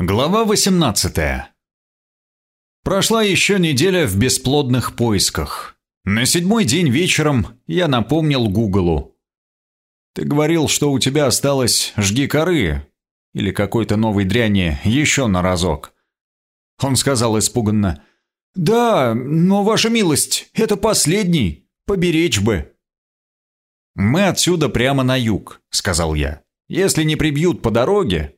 Глава 18 Прошла еще неделя в бесплодных поисках. На седьмой день вечером я напомнил Гуглу. «Ты говорил, что у тебя осталось жги коры или какой-то новой дряни еще на разок». Он сказал испуганно. «Да, но, ваша милость, это последний, поберечь бы». «Мы отсюда прямо на юг», — сказал я. «Если не прибьют по дороге,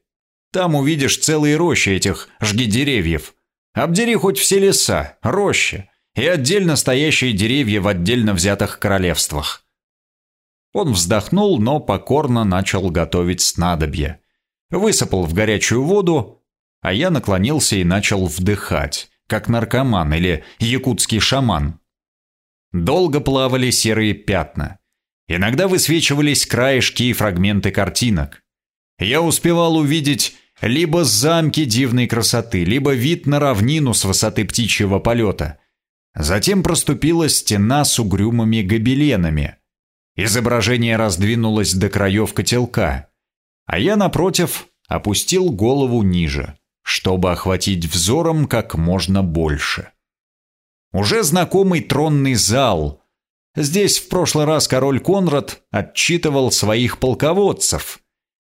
там увидишь целые рощи этих жги деревьев. Обдери хоть все леса, рощи и отдельно стоящие деревья в отдельно взятых королевствах. Он вздохнул, но покорно начал готовить снадобье. Высыпал в горячую воду, а я наклонился и начал вдыхать, как наркоман или якутский шаман. Долго плавали серые пятна. Иногда высвечивались краешки и фрагменты картинок. Я успевал увидеть либо замки дивной красоты, либо вид на равнину с высоты птичьего полета. Затем проступила стена с угрюмыми гобеленами. Изображение раздвинулось до краев котелка, а я, напротив, опустил голову ниже, чтобы охватить взором как можно больше. Уже знакомый тронный зал. Здесь в прошлый раз король Конрад отчитывал своих полководцев –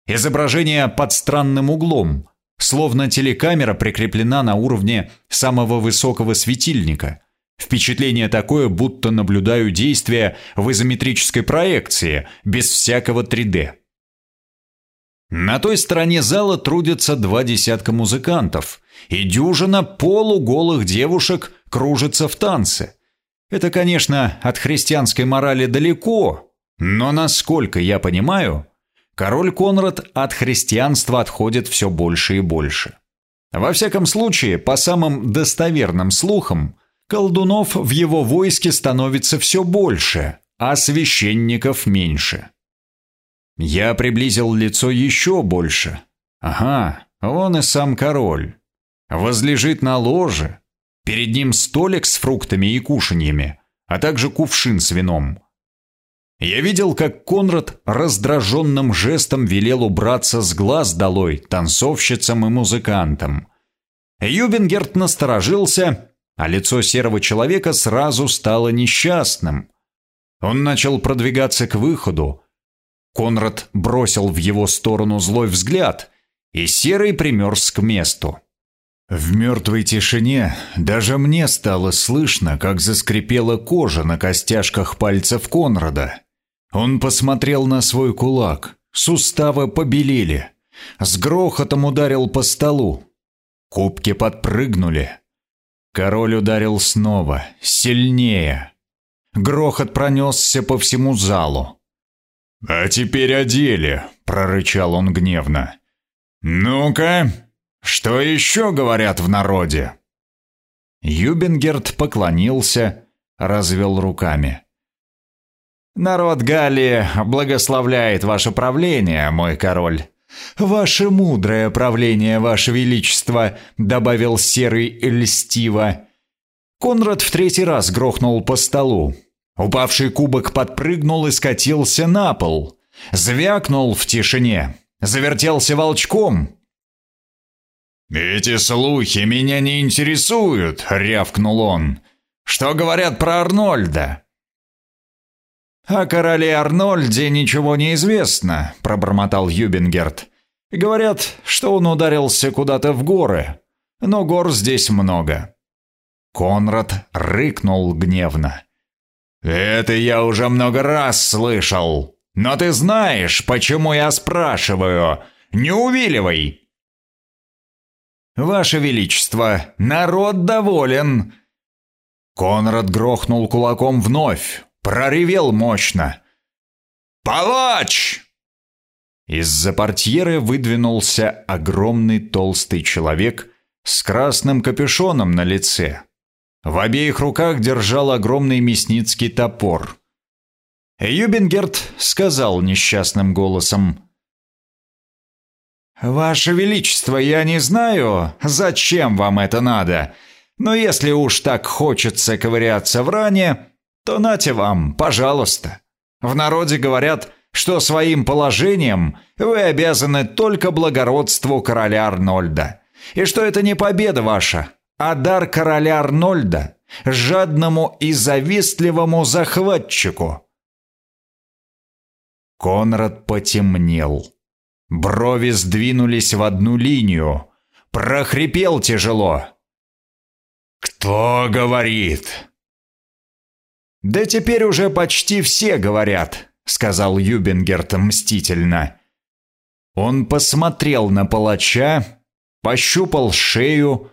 Изображение под странным углом, словно телекамера прикреплена на уровне самого высокого светильника. Впечатление такое, будто наблюдаю действия в изометрической проекции, без всякого 3D. На той стороне зала трудятся два десятка музыкантов, и дюжина полуголых девушек кружится в танце. Это, конечно, от христианской морали далеко, но, насколько я понимаю, король Конрад от христианства отходит все больше и больше. Во всяком случае, по самым достоверным слухам, колдунов в его войске становится все больше, а священников меньше. Я приблизил лицо еще больше. Ага, он и сам король. Возлежит на ложе. Перед ним столик с фруктами и кушаньями, а также кувшин с вином. Я видел, как Конрад раздраженным жестом велел убраться с глаз долой танцовщицам и музыкантам. Юбенгерт насторожился, а лицо серого человека сразу стало несчастным. Он начал продвигаться к выходу. Конрад бросил в его сторону злой взгляд, и серый примерз к месту. В мертвой тишине даже мне стало слышно, как заскрипела кожа на костяшках пальцев Конрада. Он посмотрел на свой кулак. Суставы побелели. С грохотом ударил по столу. Кубки подпрыгнули. Король ударил снова, сильнее. Грохот пронесся по всему залу. «А теперь одели, прорычал он гневно. «Ну-ка, что еще говорят в народе?» Юбенгерт поклонился, развел руками. Народ Галлии благословляет ваше правление, мой король. Ваше мудрое правление, ваше величество, добавил серый льстиво. Конрад в третий раз грохнул по столу. Упавший кубок подпрыгнул и скатился на пол. Звякнул в тишине. Завертелся волчком. «Эти слухи меня не интересуют», — рявкнул он. «Что говорят про Арнольда?» «О короле Арнольде ничего не известно», — пробормотал Юбингерт. «Говорят, что он ударился куда-то в горы, но гор здесь много». Конрад рыкнул гневно. «Это я уже много раз слышал. Но ты знаешь, почему я спрашиваю? Не увиливай!» «Ваше Величество, народ доволен!» Конрад грохнул кулаком вновь, проревел мощно. «Палач!» Из-за портьеры выдвинулся огромный толстый человек с красным капюшоном на лице. В обеих руках держал огромный мясницкий топор. Юбингерт сказал несчастным голосом. «Ваше Величество, я не знаю, зачем вам это надо, но если уж так хочется ковыряться в ране, то нате вам, пожалуйста. В народе говорят, что своим положением вы обязаны только благородству короля Арнольда. и что это не победа ваша, а дар короля Арнольда жадному и завистливому захватчику. Конрад потемнел. Брови сдвинулись в одну линию. Прохрипел тяжело. «Кто говорит?» «Да теперь уже почти все говорят», — сказал Юбингерт мстительно. Он посмотрел на палача, пощупал шею,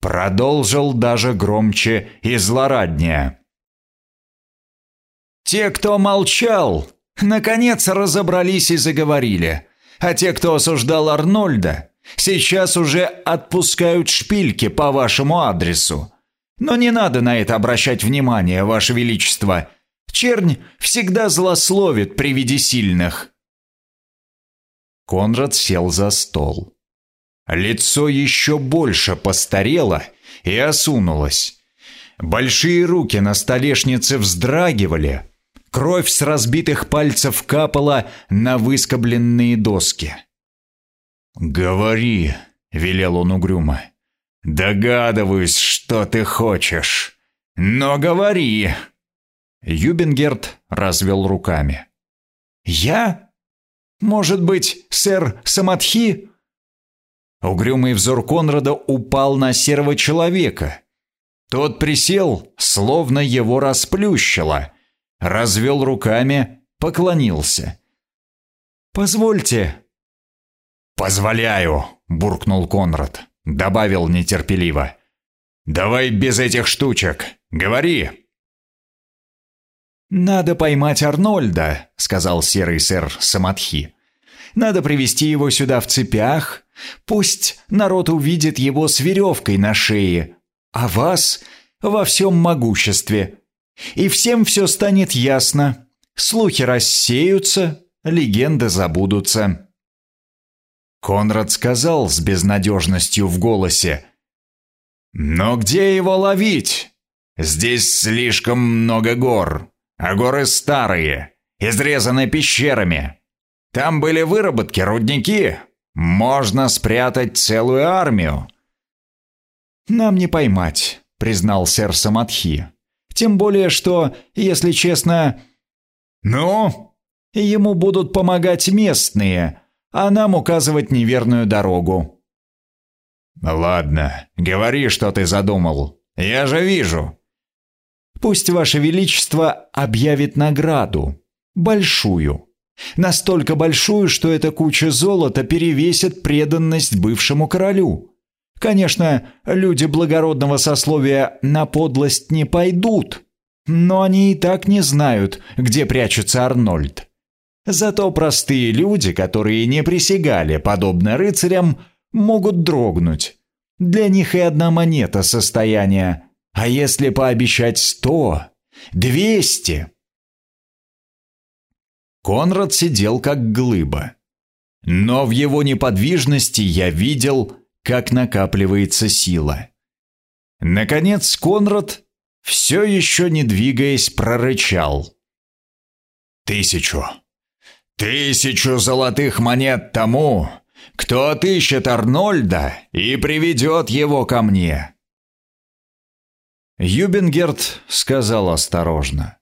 продолжил даже громче и злораднее. «Те, кто молчал, наконец разобрались и заговорили, а те, кто осуждал Арнольда, сейчас уже отпускают шпильки по вашему адресу. Но не надо на это обращать внимание, Ваше Величество. Чернь всегда злословит при виде сильных». Конрад сел за стол. Лицо еще больше постарело и осунулось. Большие руки на столешнице вздрагивали. Кровь с разбитых пальцев капала на выскобленные доски. «Говори», — велел он угрюмо. «Догадываюсь, что ты хочешь. Но говори!» Юбингерт развел руками. «Я? Может быть, сэр Самадхи?» Угрюмый взор Конрада упал на серого человека. Тот присел, словно его расплющило, развел руками, поклонился. «Позвольте». «Позволяю», — буркнул Конрад, добавил нетерпеливо. «Давай без этих штучек, говори». «Надо поймать Арнольда», — сказал серый сэр Самадхи. «Надо привести его сюда в цепях, Пусть народ увидит его с веревкой на шее, а вас во всем могуществе. И всем все станет ясно. Слухи рассеются, легенды забудутся. Конрад сказал с безнадежностью в голосе. «Но где его ловить? Здесь слишком много гор, а горы старые, изрезаны пещерами. Там были выработки, рудники, можно спрятать целую армию. Нам не поймать, признал сэр Самадхи. Тем более, что, если честно... Ну? Ему будут помогать местные, а нам указывать неверную дорогу. Ладно, говори, что ты задумал. Я же вижу. Пусть Ваше Величество объявит награду. Большую. Настолько большую, что эта куча золота перевесит преданность бывшему королю. Конечно, люди благородного сословия на подлость не пойдут, но они и так не знают, где прячется Арнольд. Зато простые люди, которые не присягали, подобно рыцарям, могут дрогнуть. Для них и одна монета состояния. А если пообещать сто, двести, Конрад сидел как глыба. Но в его неподвижности я видел, как накапливается сила. Наконец Конрад, все еще не двигаясь, прорычал. «Тысячу! Тысячу золотых монет тому, кто отыщет Арнольда и приведет его ко мне!» Юбенгерт сказал осторожно.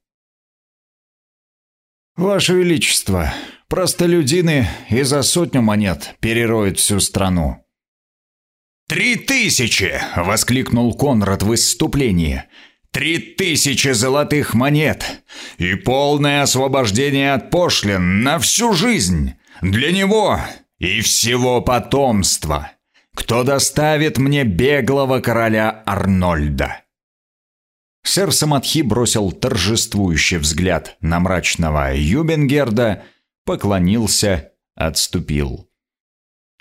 «Ваше Величество, простолюдины и за сотню монет перероют всю страну». «Три тысячи!» — воскликнул Конрад в исступлении. «Три тысячи золотых монет! И полное освобождение от пошлин на всю жизнь! Для него и всего потомства! Кто доставит мне беглого короля Арнольда?» Сэр Самадхи бросил торжествующий взгляд на мрачного Юбенгерда, поклонился, отступил.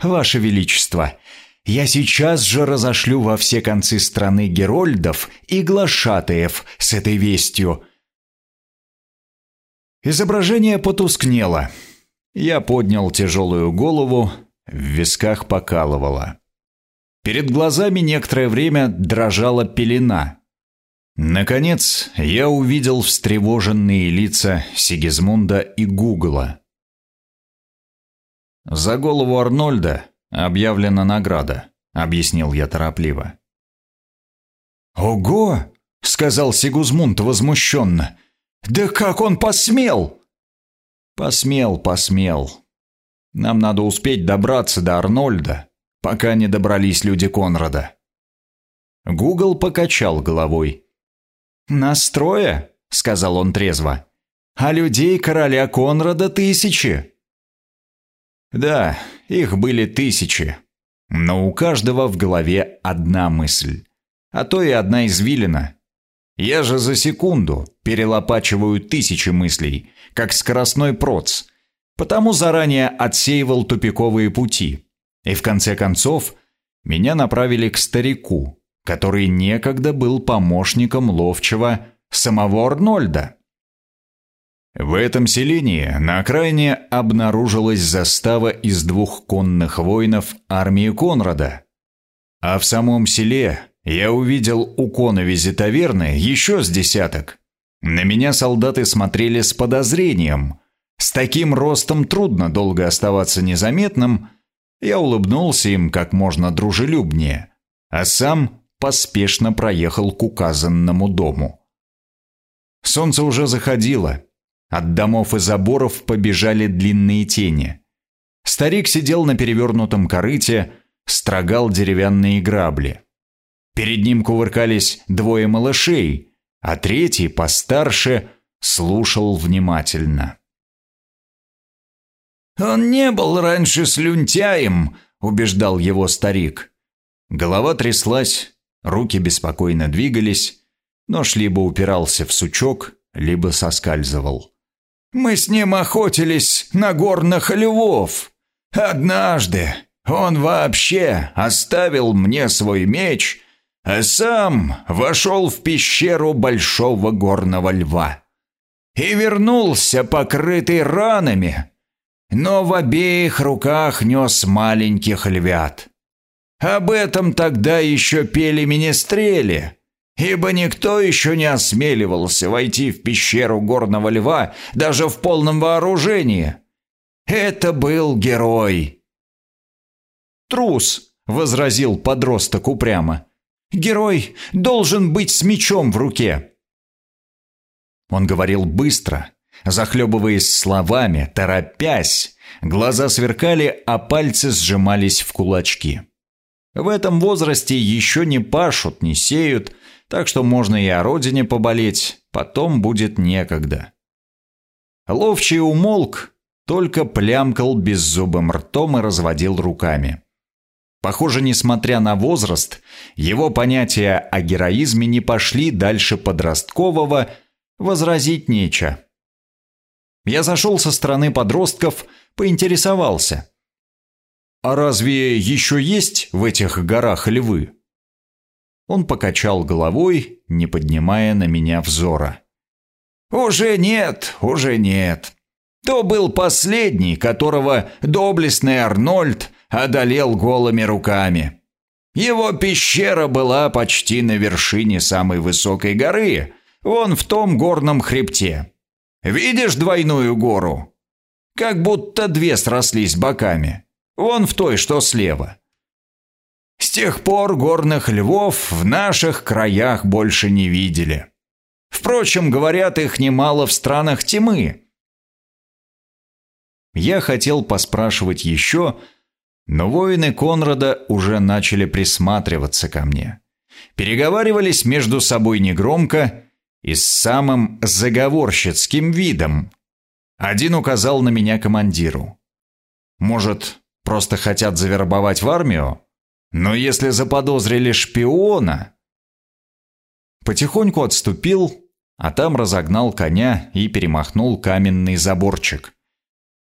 «Ваше Величество, я сейчас же разошлю во все концы страны герольдов и глашатаев с этой вестью». Изображение потускнело. Я поднял тяжелую голову, в висках покалывало. Перед глазами некоторое время дрожала пелена — Наконец, я увидел встревоженные лица Сигизмунда и Гугла. За голову Арнольда объявлена награда, объяснил я торопливо. «Ого!» — сказал Сигузмунд возмущенно. «Да как он посмел?» «Посмел, посмел. Нам надо успеть добраться до Арнольда, пока не добрались люди Конрада». Гугл покачал головой. «Настроя?» — сказал он трезво. «А людей короля Конрада тысячи». Да, их были тысячи, но у каждого в голове одна мысль, а то и одна извилина. Я же за секунду перелопачиваю тысячи мыслей, как скоростной проц, потому заранее отсеивал тупиковые пути. И в конце концов меня направили к старику, который некогда был помощником ловчего самого Арнольда. В этом селении на окраине обнаружилась застава из двух конных воинов армии Конрада. А в самом селе я увидел у коновизи таверны еще с десяток. На меня солдаты смотрели с подозрением. С таким ростом трудно долго оставаться незаметным. Я улыбнулся им как можно дружелюбнее, а сам поспешно проехал к указанному дому. Солнце уже заходило, от домов и заборов побежали длинные тени. Старик сидел на перевернутом корыте, строгал деревянные грабли. Перед ним кувыркались двое малышей, а третий, постарше, слушал внимательно. «Он не был раньше слюнтяем», — убеждал его старик. Голова тряслась, руки беспокойно двигались, нож либо упирался в сучок, либо соскальзывал. Мы с ним охотились на горных львов. Однажды он вообще оставил мне свой меч, а сам вошел в пещеру большого горного льва. И вернулся покрытый ранами, но в обеих руках нес маленьких львят. Об этом тогда еще пели министрели, ибо никто еще не осмеливался войти в пещеру горного льва даже в полном вооружении. Это был герой. «Трус», — возразил подросток упрямо. «Герой должен быть с мечом в руке». Он говорил быстро, захлебываясь словами, торопясь. Глаза сверкали, а пальцы сжимались в кулачки. В этом возрасте еще не пашут, не сеют, так что можно и о родине поболеть, потом будет некогда. Ловчий умолк, только плямкал беззубым ртом и разводил руками. Похоже, несмотря на возраст, его понятия о героизме не пошли дальше подросткового, возразить нечего. Я зашел со стороны подростков, поинтересовался. «А разве еще есть в этих горах львы?» Он покачал головой, не поднимая на меня взора. «Уже нет, уже нет. То был последний, которого доблестный Арнольд одолел голыми руками. Его пещера была почти на вершине самой высокой горы, вон в том горном хребте. Видишь двойную гору? Как будто две срослись боками. Вон в той, что слева. Тех пор горных львов в наших краях больше не видели. Впрочем, говорят, их немало в странах тьмы. Я хотел поспрашивать еще, но воины Конрада уже начали присматриваться ко мне. Переговаривались между собой негромко и с самым заговорщицким видом. Один указал на меня командиру. Может, просто хотят завербовать в армию? Но если заподозрили шпиона... Потихоньку отступил, а там разогнал коня и перемахнул каменный заборчик.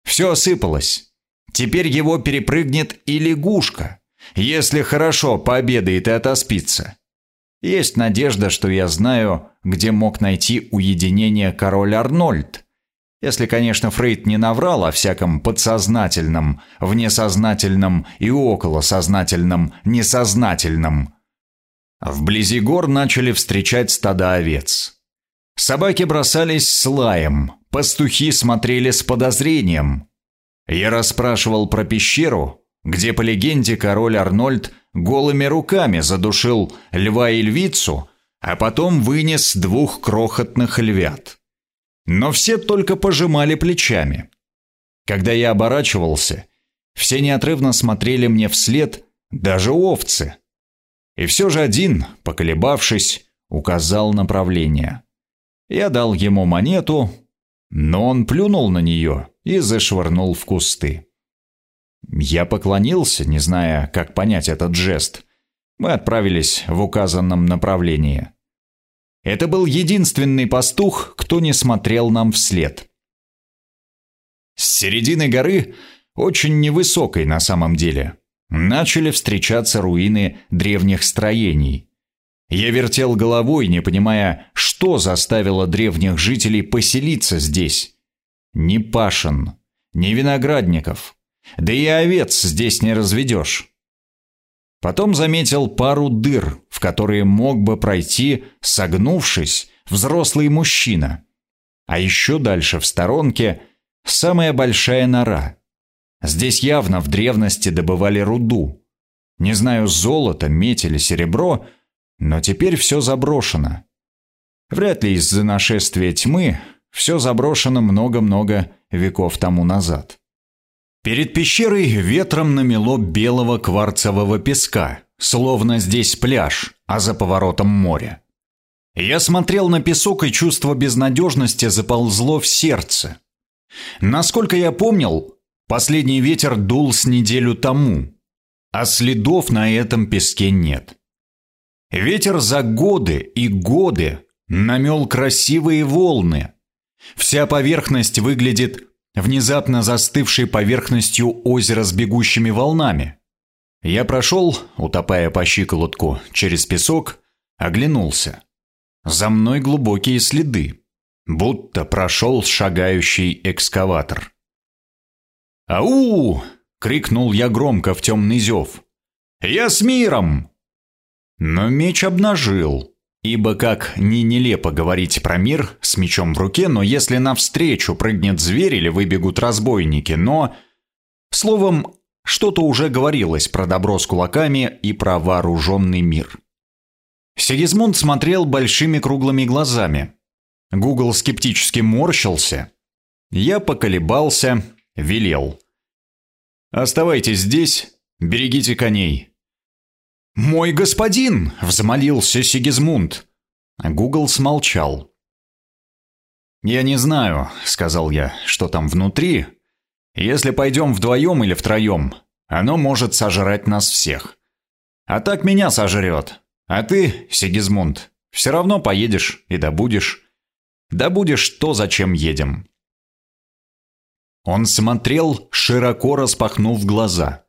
Все осыпалось. Теперь его перепрыгнет и лягушка, если хорошо пообедает и отоспится. Есть надежда, что я знаю, где мог найти уединение король Арнольд. Если, конечно, Фрейд не наврал о всяком подсознательном, внесознательном и околосознательном, несознательном. Вблизи гор начали встречать стада овец. Собаки бросались с лаем, пастухи смотрели с подозрением. Я расспрашивал про пещеру, где, по легенде, король Арнольд голыми руками задушил льва и львицу, а потом вынес двух крохотных львят. Но все только пожимали плечами. Когда я оборачивался, все неотрывно смотрели мне вслед, даже овцы. И все же один, поколебавшись, указал направление. Я дал ему монету, но он плюнул на нее и зашвырнул в кусты. Я поклонился, не зная, как понять этот жест. Мы отправились в указанном направлении. Это был единственный пастух, кто не смотрел нам вслед. С середины горы, очень невысокой на самом деле, начали встречаться руины древних строений. Я вертел головой, не понимая, что заставило древних жителей поселиться здесь. Ни пашин, ни виноградников, да и овец здесь не разведешь. Потом заметил пару дыр, в которые мог бы пройти, согнувшись, взрослый мужчина. А еще дальше, в сторонке, самая большая нора. Здесь явно в древности добывали руду. Не знаю, золото, медь или серебро, но теперь все заброшено. Вряд ли из-за нашествия тьмы все заброшено много-много веков тому назад. Перед пещерой ветром намело белого кварцевого песка, словно здесь пляж, а за поворотом море. Я смотрел на песок, и чувство безнадежности заползло в сердце. Насколько я помнил, последний ветер дул с неделю тому, а следов на этом песке нет. Ветер за годы и годы намел красивые волны. Вся поверхность выглядит внезапно застывшей поверхностью озера с бегущими волнами. Я прошел, утопая по щиколотку, через песок, оглянулся. За мной глубокие следы, будто прошел шагающий экскаватор. «Ау!» — крикнул я громко в темный зев. «Я с миром!» Но меч обнажил, Ибо как не нелепо говорить про мир с мечом в руке, но если навстречу прыгнет зверь или выбегут разбойники, но... Словом, что-то уже говорилось про добро с кулаками и про вооруженный мир. Сигизмунд смотрел большими круглыми глазами. Гугл скептически морщился. Я поколебался, велел. «Оставайтесь здесь, берегите коней. «Мой господин!» — взмолился Сигизмунд. Гугл смолчал. «Я не знаю», — сказал я, — «что там внутри. Если пойдем вдвоем или втроем, оно может сожрать нас всех. А так меня сожрет. А ты, Сигизмунд, все равно поедешь и добудешь. Добудешь то, зачем едем». Он смотрел, широко распахнув глаза.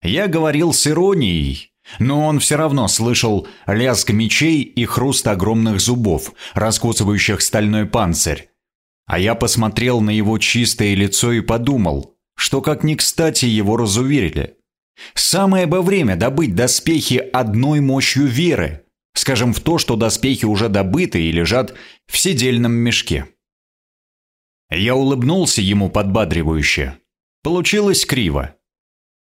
Я говорил с иронией, но он все равно слышал лязг мечей и хруст огромных зубов, раскусывающих стальной панцирь. А я посмотрел на его чистое лицо и подумал, что как ни кстати его разуверили. Самое бы время добыть доспехи одной мощью веры, скажем, в то, что доспехи уже добыты и лежат в сидельном мешке. Я улыбнулся ему подбадривающе. Получилось криво.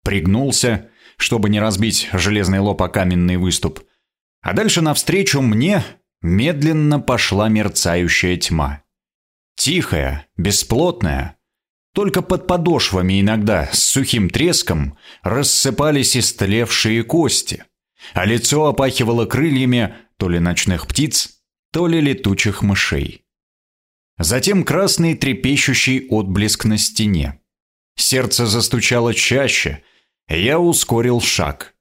Пригнулся, чтобы не разбить железный лоб о каменный выступ. А дальше навстречу мне медленно пошла мерцающая тьма. Тихая, бесплотная. Только под подошвами иногда с сухим треском рассыпались истлевшие кости, а лицо опахивало крыльями то ли ночных птиц, то ли летучих мышей. Затем красный трепещущий отблеск на стене. Сердце застучало чаще, я ускорил шаг.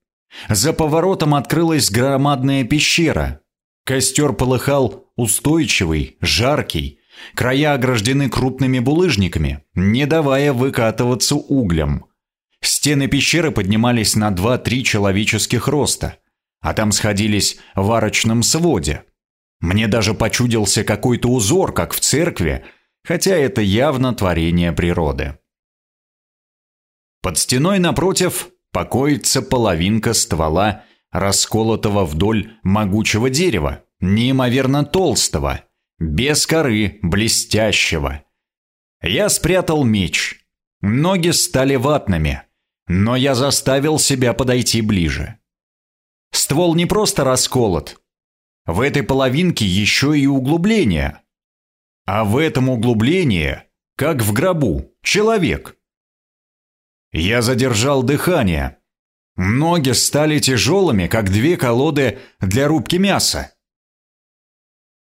За поворотом открылась громадная пещера. Костер полыхал устойчивый, жаркий. Края ограждены крупными булыжниками, не давая выкатываться углям. Стены пещеры поднимались на 2-3 человеческих роста, а там сходились в арочном своде. Мне даже почудился какой-то узор, как в церкви, хотя это явно творение природы. Под стеной напротив покоится половинка ствола, расколотого вдоль могучего дерева, неимоверно толстого, без коры, блестящего. Я спрятал меч. Ноги стали ватными, но я заставил себя подойти ближе. ствол не просто расколот. В этой половинке еще и углубление. А в этом углублении, как в гробу, человек. Я задержал дыхание. Ноги стали тяжелыми, как две колоды для рубки мяса.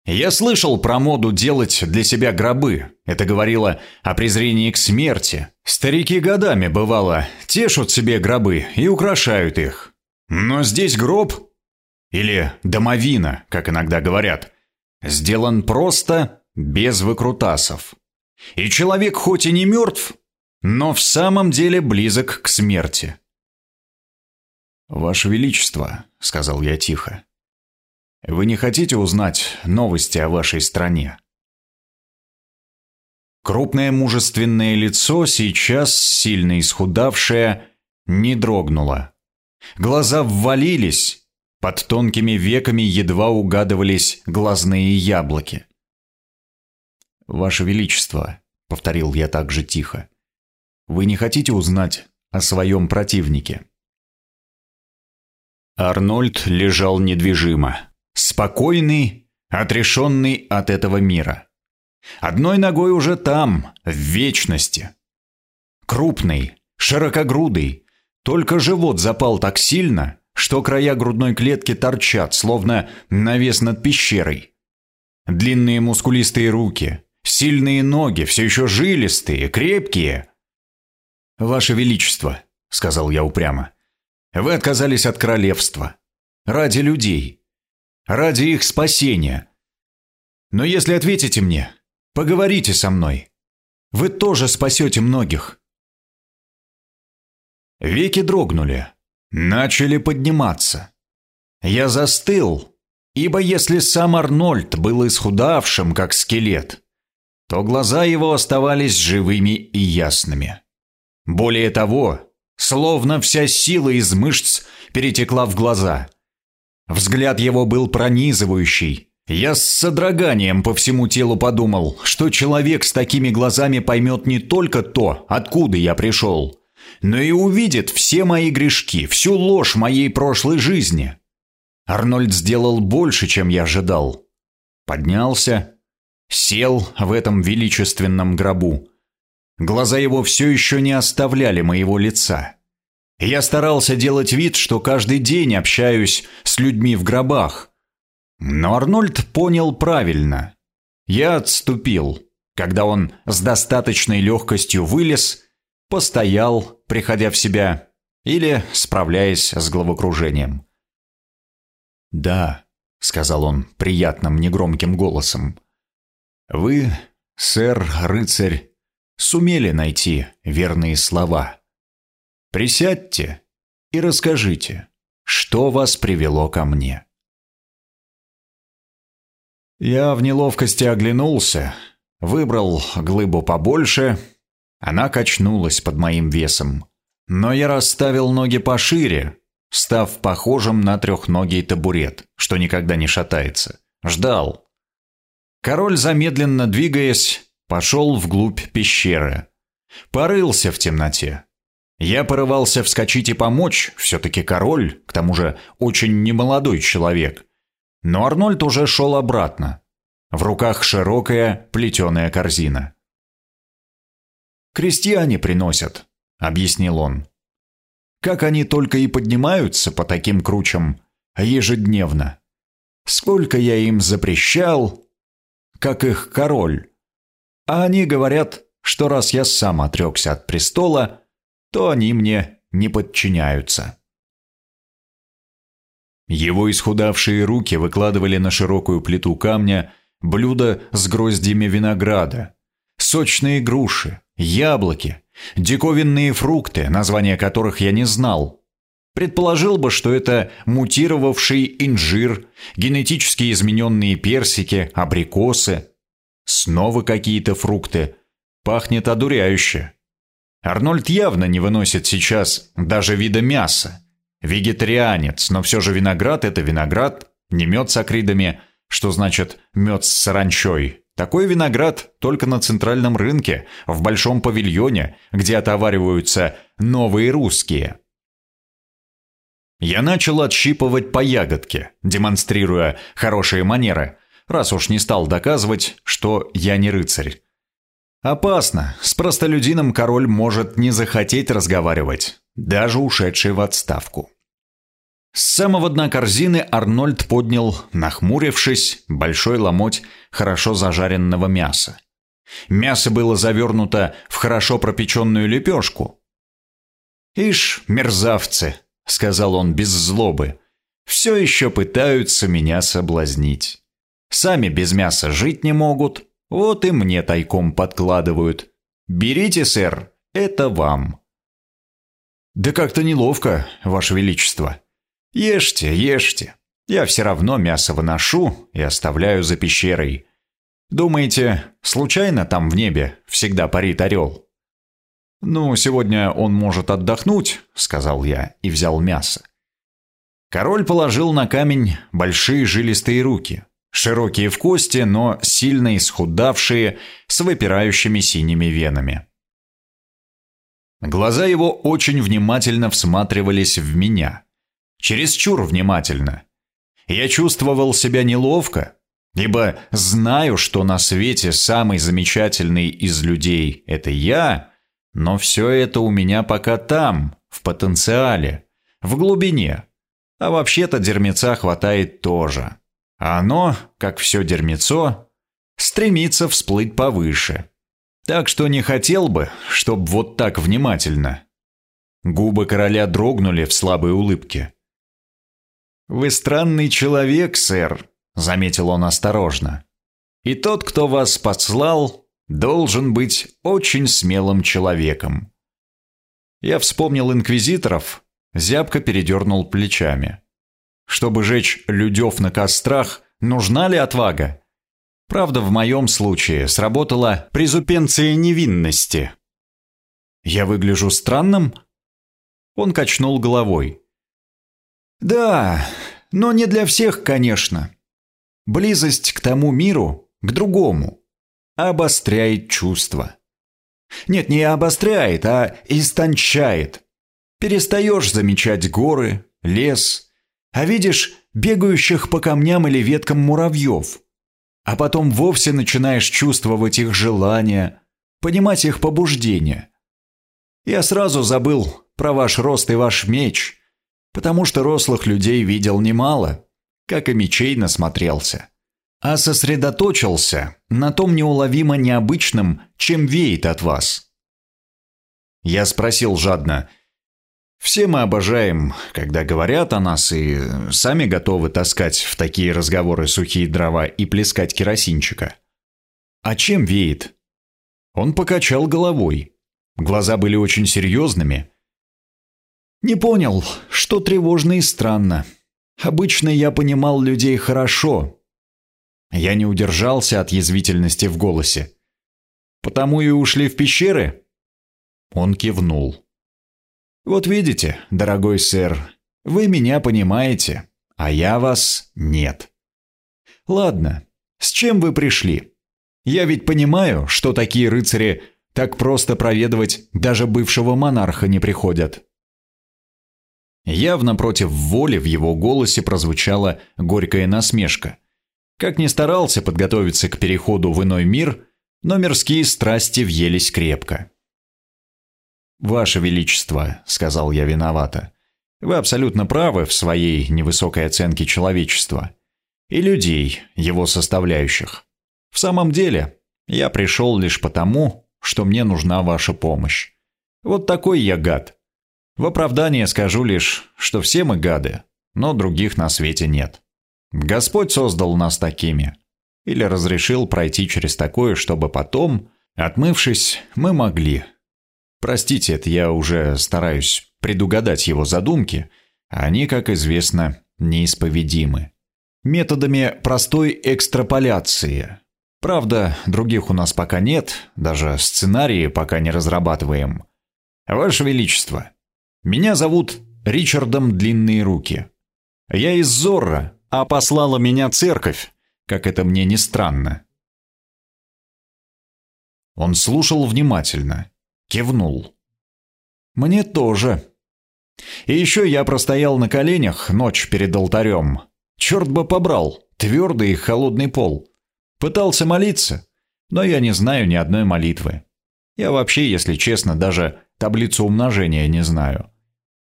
Я слышал про моду делать для себя гробы. Это говорило о презрении к смерти. Старики годами, бывало, тешут себе гробы и украшают их. Но здесь гроб, или домовина, как иногда говорят, сделан просто, без выкрутасов. И человек хоть и не мертв, но в самом деле близок к смерти. «Ваше Величество», — сказал я тихо, — «вы не хотите узнать новости о вашей стране?» Крупное мужественное лицо, сейчас сильно исхудавшее, не дрогнуло. Глаза ввалились, под тонкими веками едва угадывались глазные яблоки. «Ваше Величество», — повторил я так же тихо, — «вы не хотите узнать о своем противнике?» Арнольд лежал недвижимо, спокойный, отрешенный от этого мира. Одной ногой уже там, в вечности. Крупный, широкогрудый, только живот запал так сильно, что края грудной клетки торчат, словно навес над пещерой. Длинные мускулистые руки, сильные ноги, все еще жилистые, крепкие. «Ваше Величество», — сказал я упрямо, — «вы отказались от королевства. Ради людей. Ради их спасения. Но если ответите мне, поговорите со мной, вы тоже спасете многих». Веки дрогнули, начали подниматься. Я застыл, ибо если сам Арнольд был исхудавшим, как скелет, то глаза его оставались живыми и ясными. Более того, словно вся сила из мышц перетекла в глаза. Взгляд его был пронизывающий. Я с содроганием по всему телу подумал, что человек с такими глазами поймет не только то, откуда я пришел, но и увидит все мои грешки, всю ложь моей прошлой жизни. Арнольд сделал больше, чем я ожидал. Поднялся, сел в этом величественном гробу. Глаза его все еще не оставляли моего лица. Я старался делать вид, что каждый день общаюсь с людьми в гробах. Но Арнольд понял правильно. Я отступил, когда он с достаточной легкостью вылез постоял, приходя в себя, или справляясь с головокружением. «Да», — сказал он приятным негромким голосом, — «вы, сэр-рыцарь, сумели найти верные слова. Присядьте и расскажите, что вас привело ко мне». Я в неловкости оглянулся, выбрал глыбу побольше — она качнулась под моим весом. Но я расставил ноги пошире, став похожим на трехногий табурет, что никогда не шатается. Ждал. Король, замедленно двигаясь, пошел вглубь пещеры. Порылся в темноте. Я порывался вскочить и помочь, все-таки король, к тому же очень немолодой человек. Но Арнольд уже шел обратно. В руках широкая плетеная корзина. «Крестьяне приносят», — объяснил он. «Как они только и поднимаются по таким кручам ежедневно. Сколько я им запрещал, как их король. А они говорят, что раз я сам отрекся от престола, то они мне не подчиняются». Его исхудавшие руки выкладывали на широкую плиту камня блюдо с гроздьями винограда, сочные груши, яблоки, диковинные фрукты, названия которых я не знал. Предположил бы, что это мутировавший инжир, генетически измененные персики, абрикосы. Снова какие-то фрукты. Пахнет одуряюще. Арнольд явно не выносит сейчас даже вида мяса. Вегетарианец, но все же виноград – это виноград, не мед с акридами, что значит мед с саранчой, такой виноград только на центральном рынке, в большом павильоне, где отовариваются новые русские. Я начал отщипывать по ягодке, демонстрируя хорошие манеры, раз уж не стал доказывать, что я не рыцарь. Опасно, с простолюдином король может не захотеть разговаривать, даже ушедший в отставку. С самого дна корзины Арнольд поднял, нахмурившись, большой ломоть хорошо зажаренного мяса. Мясо было завернуто в хорошо пропеченную лепешку. «Ишь, мерзавцы!» — сказал он без злобы. «Все еще пытаются меня соблазнить. Сами без мяса жить не могут, вот и мне тайком подкладывают. Берите, сэр, это вам». «Да как-то неловко, Ваше Величество», Ешьте, ешьте. Я все равно мясо выношу и оставляю за пещерой. Думаете, случайно там в небе всегда парит орел? «Ну, сегодня он может отдохнуть», — сказал я и взял мясо. Король положил на камень большие жилистые руки, широкие в кости, но сильно исхудавшие, с выпирающими синими венами. Глаза его очень внимательно всматривались в меня чересчур внимательно. Я чувствовал себя неловко, ибо знаю, что на свете самый замечательный из людей – это я, но все это у меня пока там, в потенциале, в глубине. А вообще-то дермеца хватает тоже. А оно, как все дермецо, стремится всплыть повыше. Так что не хотел бы, чтоб вот так внимательно. Губы короля дрогнули в слабой улыбке. «Вы странный человек, сэр», — заметил он осторожно. «И тот, кто вас послал, должен быть очень смелым человеком». Я вспомнил инквизиторов, зябко передернул плечами. Чтобы жечь людев на кострах, нужна ли отвага? Правда, в моем случае сработала презупенция невинности. «Я выгляжу странным?» Он качнул головой. Да, но не для всех, конечно. Близость к тому миру, к другому, обостряет чувства. Нет, не обостряет, а истончает. Перестаешь замечать горы, лес, а видишь бегающих по камням или веткам муравьев. А потом вовсе начинаешь чувствовать их желания, понимать их побуждения. Я сразу забыл про ваш рост и ваш меч – потому что рослых людей видел немало, как и мечей насмотрелся, а сосредоточился на том неуловимо необычном, чем веет от вас. Я спросил жадно, «Все мы обожаем, когда говорят о нас и сами готовы таскать в такие разговоры сухие дрова и плескать керосинчика. А чем веет?» Он покачал головой. Глаза были очень серьезными, не понял, что тревожно и странно. Обычно я понимал людей хорошо. Я не удержался от язвительности в голосе. Потому и ушли в пещеры? Он кивнул. Вот видите, дорогой сэр, вы меня понимаете, а я вас нет. Ладно, с чем вы пришли? Я ведь понимаю, что такие рыцари так просто проведывать даже бывшего монарха не приходят. Явно против воли в его голосе прозвучала горькая насмешка. Как ни старался подготовиться к переходу в иной мир, но мирские страсти въелись крепко. «Ваше Величество», — сказал я виновато, — «вы абсолютно правы в своей невысокой оценке человечества и людей, его составляющих. В самом деле, я пришел лишь потому, что мне нужна ваша помощь. Вот такой я гад. В оправдание скажу лишь, что все мы гады, но других на свете нет. Господь создал нас такими. Или разрешил пройти через такое, чтобы потом, отмывшись, мы могли. Простите, это я уже стараюсь предугадать его задумки, они, как известно, неисповедимы. Методами простой экстраполяции. Правда, других у нас пока нет, даже сценарии пока не разрабатываем. Ваше Величество, меня зовут Ричардом Длинные Руки. Я из Зорро, а послала меня церковь, как это мне не странно. Он слушал внимательно, кивнул. «Мне тоже. И еще я простоял на коленях ночь перед алтарем. Черт бы побрал, твердый и холодный пол. Пытался молиться, но я не знаю ни одной молитвы. Я вообще, если честно, даже таблицу умножения не знаю.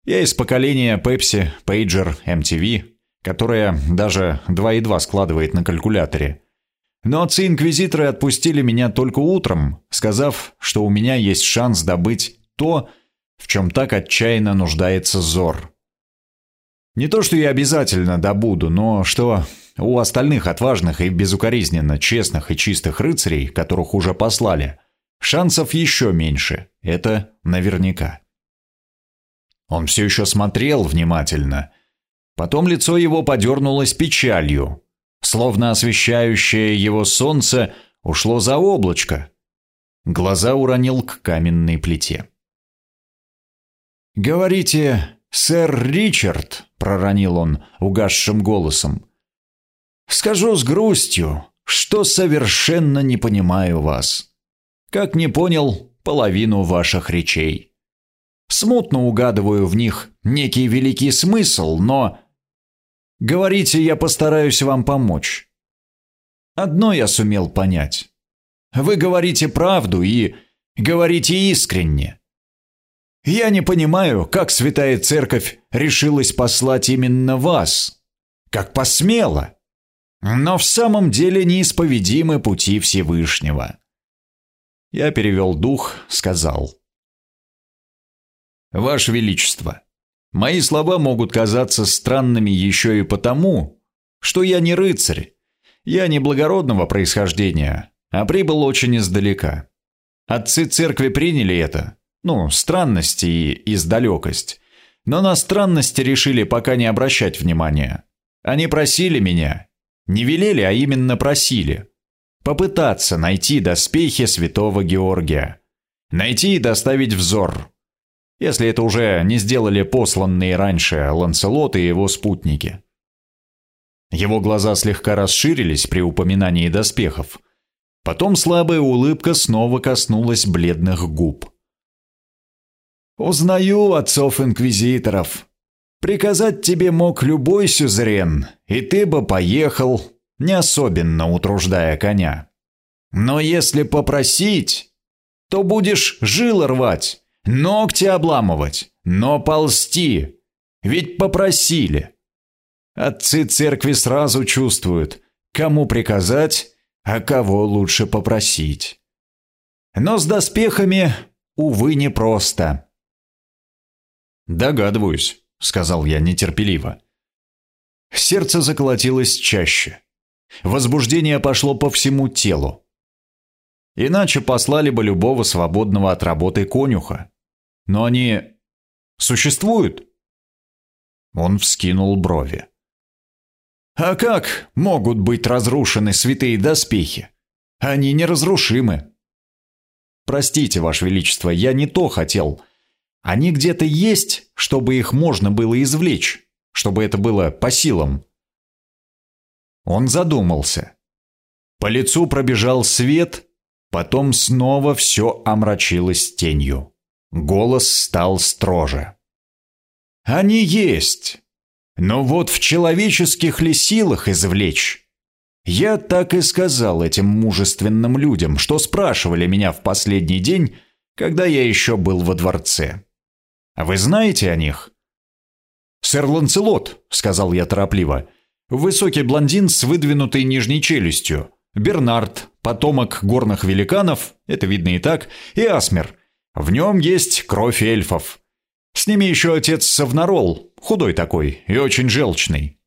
Я из поколения Pepsi, Pager, MTV, которая даже 2 и 2 складывает на калькуляторе. Но отцы-инквизиторы отпустили меня только утром, сказав, что у меня есть шанс добыть то, в чем так отчаянно нуждается Зор. Не то, что я обязательно добуду, но что у остальных отважных и безукоризненно честных и чистых рыцарей, которых уже послали, шансов еще меньше, это наверняка. Он все еще смотрел внимательно. Потом лицо его подернулось печалью, словно освещающее его солнце ушло за облачко. Глаза уронил к каменной плите. «Говорите, сэр Ричард», — проронил он угасшим голосом, — «скажу с грустью, что совершенно не понимаю вас. Как не понял половину ваших речей. Смутно угадываю в них некий великий смысл, но... Говорите, я постараюсь вам помочь. Одно я сумел понять. Вы говорите правду и говорите искренне. Я не понимаю, как Святая Церковь решилась послать именно вас. Как посмела. Но в самом деле неисповедимы пути Всевышнего. Я перевел дух, сказал. «Ваше Величество, мои слова могут казаться странными еще и потому, что я не рыцарь. Я не благородного происхождения, а прибыл очень издалека. Отцы церкви приняли это, ну, странности и издалекость. Но на странности решили пока не обращать внимания. Они просили меня. Не велели, а именно просили. Попытаться найти доспехи святого Георгия. Найти и доставить взор. Если это уже не сделали посланные раньше Ланселот и его спутники. Его глаза слегка расширились при упоминании доспехов. Потом слабая улыбка снова коснулась бледных губ. Узнаю отцов-инквизиторов. Приказать тебе мог любой сюзерен, и ты бы поехал, не особенно утруждая коня. Но если попросить, то будешь жил рвать, ногти обламывать, но ползти. Ведь попросили. Отцы церкви сразу чувствуют, кому приказать, а кого лучше попросить. Но с доспехами, увы, непросто. «Догадываюсь», — сказал я нетерпеливо. Сердце заколотилось чаще. Возбуждение пошло по всему телу. Иначе послали бы любого свободного от работы конюха. Но они существуют? Он вскинул брови. А как могут быть разрушены святые доспехи? Они неразрушимы. Простите, Ваше Величество, я не то хотел. Они где-то есть, чтобы их можно было извлечь, чтобы это было по силам. Он задумался. По лицу пробежал свет, потом снова все омрачилось тенью. Голос стал строже. «Они есть, но вот в человеческих ли силах извлечь?» Я так и сказал этим мужественным людям, что спрашивали меня в последний день, когда я еще был во дворце. Вы знаете о них?» «Сэр Ланцелот», — сказал я торопливо, — «высокий блондин с выдвинутой нижней челюстью, Бернард, потомок горных великанов, это видно и так, и Асмер. В нем есть кровь эльфов. С ними еще отец Савнарол, худой такой и очень желчный.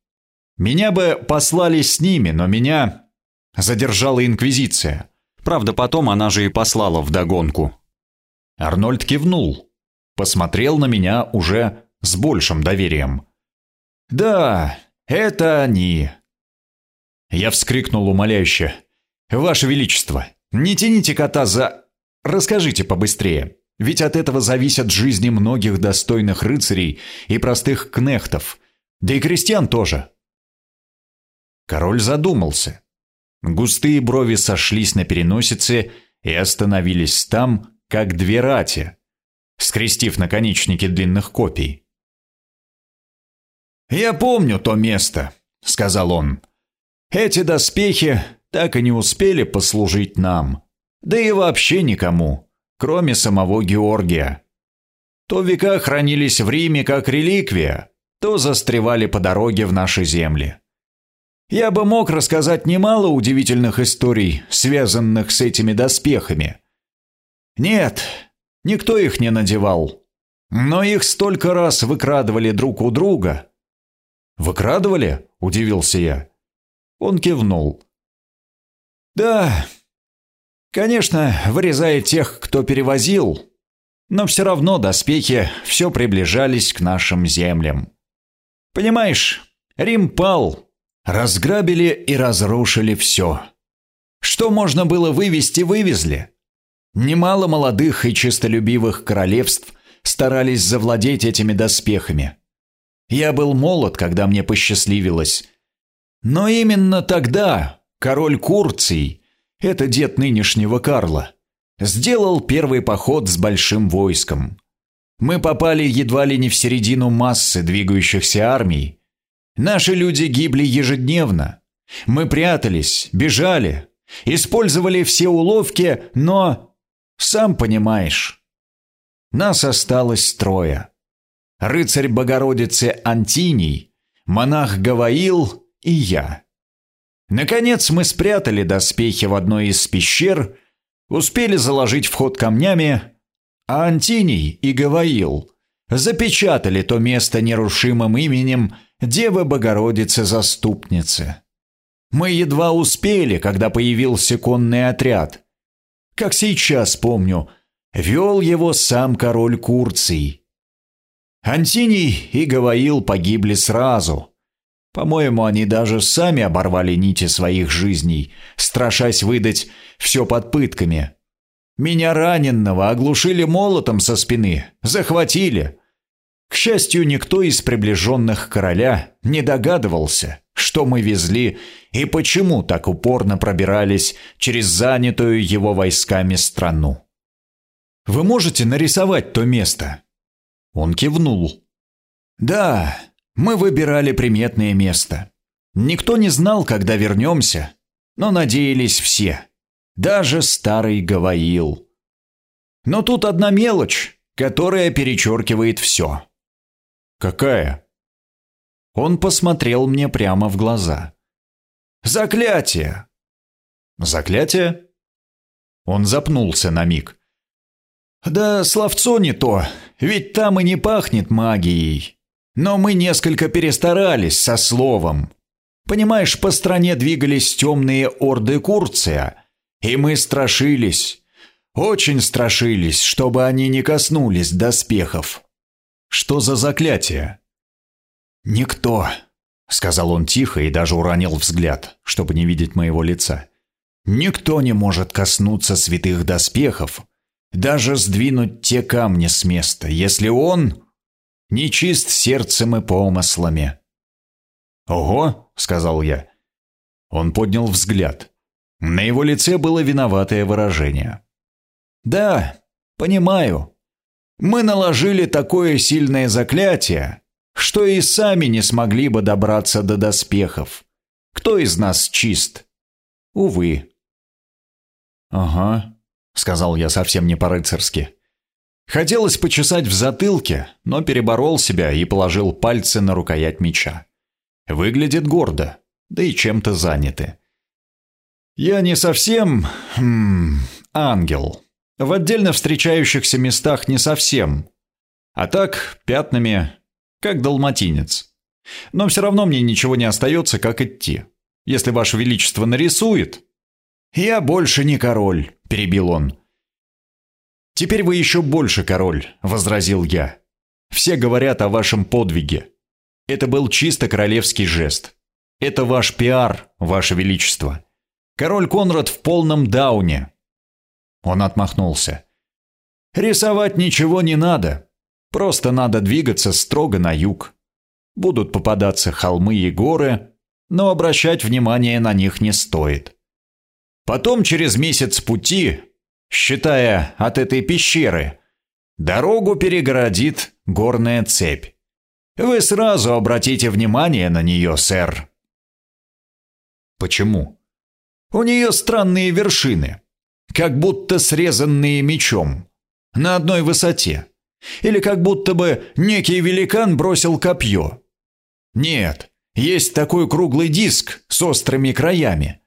Меня бы послали с ними, но меня задержала Инквизиция. Правда, потом она же и послала вдогонку». Арнольд кивнул, посмотрел на меня уже с большим доверием. «Да, это они!» Я вскрикнул умоляюще. «Ваше Величество, не тяните кота за... Расскажите побыстрее, ведь от этого зависят жизни многих достойных рыцарей и простых кнехтов, да и крестьян тоже». Король задумался. Густые брови сошлись на переносице и остановились там, как две рати, скрестив наконечники длинных копий. «Я помню то место», — сказал он. «Эти доспехи так и не успели послужить нам, да и вообще никому, кроме самого Георгия. То века хранились в Риме как реликвия, то застревали по дороге в наши земли. Я бы мог рассказать немало удивительных историй, связанных с этими доспехами. Нет, никто их не надевал. Но их столько раз выкрадывали друг у друга. «Выкрадывали?» – удивился я. Он кивнул. «Да, конечно, вырезая тех, кто перевозил, но все равно доспехи все приближались к нашим землям. Понимаешь, Рим пал, разграбили и разрушили все. Что можно было вывести, вывезли. Немало молодых и честолюбивых королевств старались завладеть этими доспехами. Я был молод, когда мне посчастливилось. Но именно тогда король Курций, это дед нынешнего Карла, сделал первый поход с большим войском. Мы попали едва ли не в середину массы двигающихся армий. Наши люди гибли ежедневно. Мы прятались, бежали, использовали все уловки, но... Сам понимаешь. Нас осталось трое. Рыцарь Богородицы Антиний, монах Гаваил и я. Наконец мы спрятали доспехи в одной из пещер, успели заложить вход камнями, а Антиний и Гаваил запечатали то место нерушимым именем Девы Богородицы Заступницы. Мы едва успели, когда появился конный отряд. Как сейчас помню, вел его сам король Курций. Антиний и Гаваил погибли сразу. По-моему, они даже сами оборвали нити своих жизней, страшась выдать все под пытками. Меня раненного оглушили молотом со спины, захватили. К счастью, никто из приближенных короля не догадывался, что мы везли и почему так упорно пробирались через занятую его войсками страну. «Вы можете нарисовать то место?» Он кивнул. «Да, мы выбирали приметное место. Никто не знал, когда вернемся, но надеялись все даже старый Гаваил. Но тут одна мелочь, которая перечеркивает все. Какая? Он посмотрел мне прямо в глаза. Заклятие. Заклятие? Он запнулся на миг. Да словцо не то, ведь там и не пахнет магией. Но мы несколько перестарались со словом. Понимаешь, по стране двигались темные орды Курция, и мы страшились, очень страшились, чтобы они не коснулись доспехов. Что за заклятие? Никто, сказал он тихо и даже уронил взгляд, чтобы не видеть моего лица. Никто не может коснуться святых доспехов, даже сдвинуть те камни с места, если он нечист сердцем и помыслами. «Ого!» — сказал я. Он поднял взгляд. На его лице было виноватое выражение. «Да, понимаю. Мы наложили такое сильное заклятие, что и сами не смогли бы добраться до доспехов. Кто из нас чист? Увы». «Ага», — сказал я совсем не по-рыцарски. Хотелось почесать в затылке, но переборол себя и положил пальцы на рукоять меча. Выглядит гордо, да и чем-то заняты. Я не совсем... Хм, ангел. В отдельно встречающихся местах не совсем. А так, пятнами, как далматинец. Но все равно мне ничего не остается, как идти. Если Ваше Величество нарисует... «Я больше не король», — перебил он. «Теперь вы еще больше король», — возразил я. «Все говорят о вашем подвиге. Это был чисто королевский жест. Это ваш пиар, Ваше Величество. Король Конрад в полном дауне. Он отмахнулся. Рисовать ничего не надо. Просто надо двигаться строго на юг. Будут попадаться холмы и горы, но обращать внимание на них не стоит. Потом через месяц пути, считая от этой пещеры, дорогу перегородит горная цепь. Вы сразу обратите внимание на нее, сэр. Почему? У нее странные вершины, как будто срезанные мечом, на одной высоте. Или как будто бы некий великан бросил копье. Нет, есть такой круглый диск с острыми краями.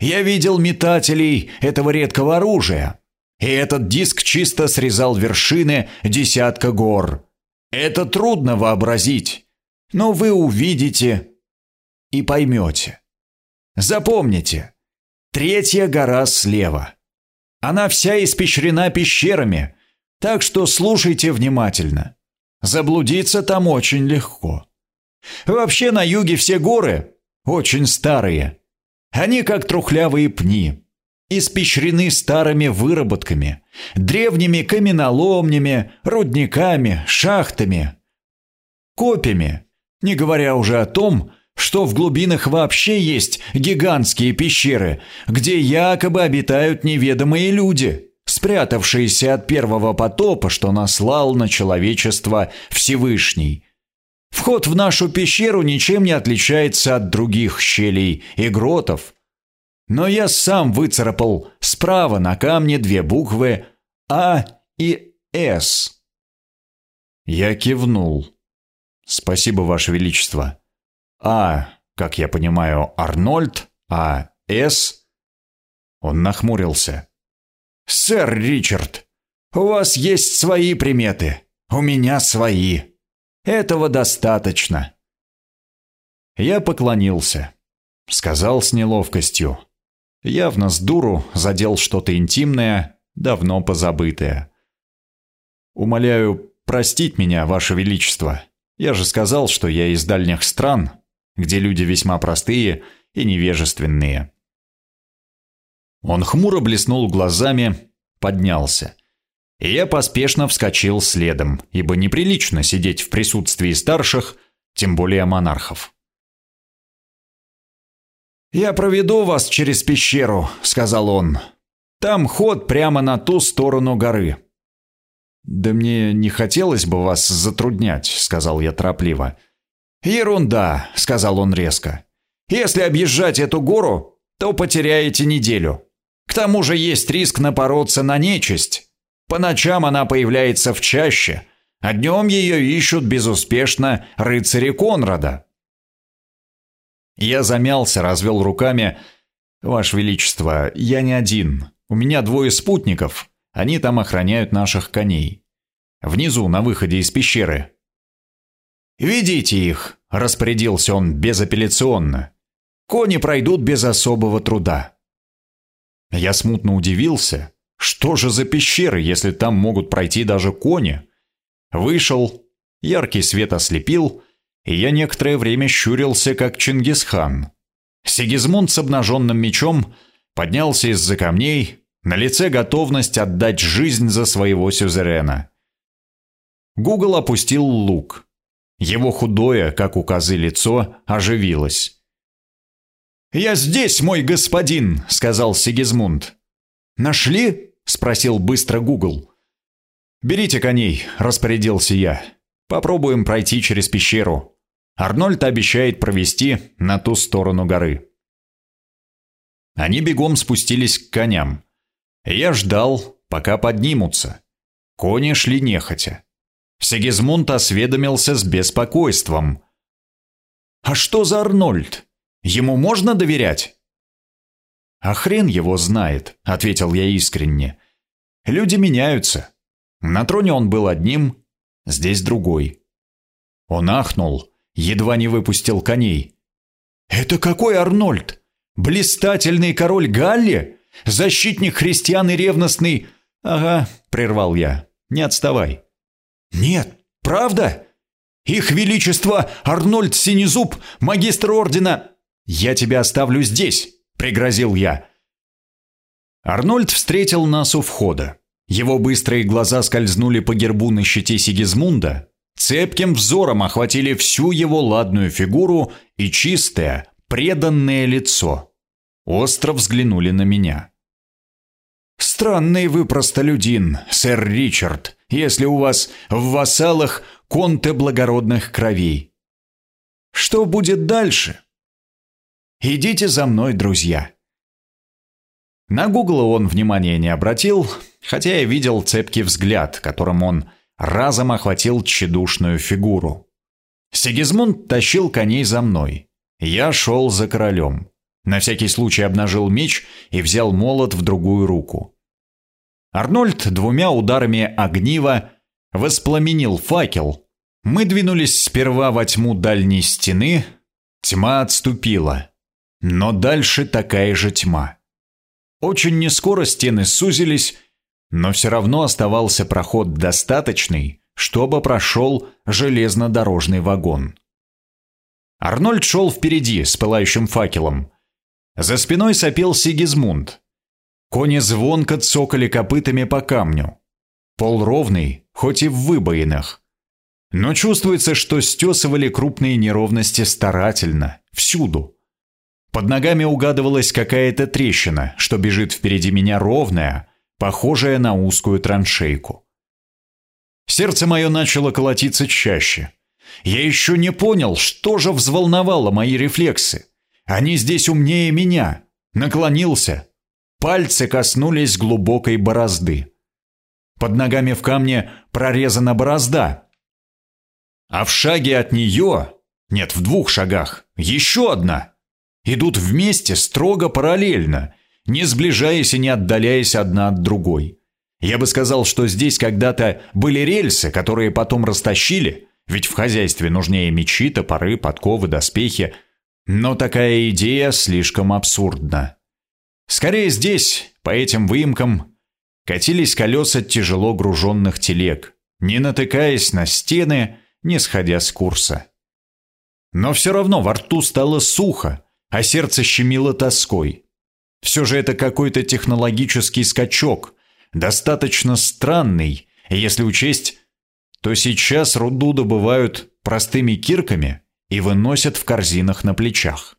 Я видел метателей этого редкого оружия, и этот диск чисто срезал вершины десятка гор. Это трудно вообразить, но вы увидите и поймете. Запомните, третья гора слева. Она вся испещрена пещерами, так что слушайте внимательно. Заблудиться там очень легко. Вообще на юге все горы очень старые. Они как трухлявые пни, испещрены старыми выработками, древними каменоломнями, рудниками, шахтами, копьями, не говоря уже о том, что в глубинах вообще есть гигантские пещеры, где якобы обитают неведомые люди, спрятавшиеся от первого потопа, что наслал на человечество Всевышний. Вход в нашу пещеру ничем не отличается от других щелей и гротов, но я сам выцарапал справа на камне две буквы «А» и «С». Я кивнул. «Спасибо, Ваше Величество». А, как я понимаю, Арнольд, а С... Он нахмурился. «Сэр Ричард, у вас есть свои приметы, у меня свои. Этого достаточно». Я поклонился. Сказал с неловкостью. Явно с дуру задел что-то интимное, давно позабытое. «Умоляю простить меня, Ваше Величество. Я же сказал, что я из дальних стран, где люди весьма простые и невежественные. Он хмуро блеснул глазами, поднялся. Я поспешно вскочил следом, ибо неприлично сидеть в присутствии старших, тем более монархов. «Я проведу вас через пещеру», — сказал он. «Там ход прямо на ту сторону горы». «Да мне не хотелось бы вас затруднять», — сказал я торопливо. «Ерунда», — сказал он резко. «Если объезжать эту гору, то потеряете неделю. К тому же есть риск напороться на нечисть. По ночам она появляется в чаще, а днем ее ищут безуспешно рыцари Конрада». Я замялся, развел руками. «Ваше Величество, я не один. У меня двое спутников. Они там охраняют наших коней. Внизу, на выходе из пещеры, «Ведите их», – распорядился он безапелляционно. «Кони пройдут без особого труда». Я смутно удивился. Что же за пещеры, если там могут пройти даже кони? Вышел, яркий свет ослепил, и я некоторое время щурился, как Чингисхан. Сигизмунд с обнаженным мечом поднялся из-за камней, на лице готовность отдать жизнь за своего сюзерена. Гугл опустил лук. Его худое, как у козы, лицо оживилось. «Я здесь, мой господин!» — сказал Сигизмунд. «Нашли?» — спросил быстро Гугл. «Берите коней», — распорядился я. «Попробуем пройти через пещеру. Арнольд обещает провести на ту сторону горы». Они бегом спустились к коням. Я ждал, пока поднимутся. Кони шли нехотя. Сигизмунд осведомился с беспокойством. «А что за Арнольд? Ему можно доверять?» «А хрен его знает», — ответил я искренне. «Люди меняются. На троне он был одним, здесь другой». Он ахнул, едва не выпустил коней. «Это какой Арнольд? Блистательный король Галли? Защитник христиан и ревностный...» «Ага», — прервал я, — «не отставай». «Нет, правда? Их Величество Арнольд Синезуб, магистр ордена...» «Я тебя оставлю здесь», — пригрозил я. Арнольд встретил нас у входа. Его быстрые глаза скользнули по гербу на щите Сигизмунда, цепким взором охватили всю его ладную фигуру и чистое, преданное лицо. Остро взглянули на меня. «Странный вы простолюдин, сэр Ричард», если у вас в вассалах конте благородных кровей. Что будет дальше? Идите за мной, друзья. На Гугла он внимания не обратил, хотя я видел цепкий взгляд, которым он разом охватил тщедушную фигуру. Сигизмунд тащил коней за мной. Я шел за королем. На всякий случай обнажил меч и взял молот в другую руку. Арнольд двумя ударами огнива воспламенил факел. Мы двинулись сперва во тьму дальней стены. Тьма отступила. Но дальше такая же тьма. Очень нескоро стены сузились, но все равно оставался проход достаточный, чтобы прошел железнодорожный вагон. Арнольд шел впереди с пылающим факелом. За спиной сопел Сигизмунд. Кони звонко цокали копытами по камню. Пол ровный, хоть и в выбоинах. Но чувствуется, что стесывали крупные неровности старательно, всюду. Под ногами угадывалась какая-то трещина, что бежит впереди меня ровная, похожая на узкую траншейку. Сердце мое начало колотиться чаще. Я еще не понял, что же взволновало мои рефлексы. Они здесь умнее меня. Наклонился. Пальцы коснулись глубокой борозды. Под ногами в камне прорезана борозда. А в шаге от нее, нет, в двух шагах, еще одна. Идут вместе, строго параллельно, не сближаясь и не отдаляясь одна от другой. Я бы сказал, что здесь когда-то были рельсы, которые потом растащили, ведь в хозяйстве нужнее мечи, топоры, подковы, доспехи. Но такая идея слишком абсурдна. Скорее здесь, по этим выемкам, катились колеса тяжело груженных телег, не натыкаясь на стены, не сходя с курса. Но все равно во рту стало сухо, а сердце щемило тоской. Все же это какой-то технологический скачок, достаточно странный, если учесть, то сейчас руду добывают простыми кирками и выносят в корзинах на плечах.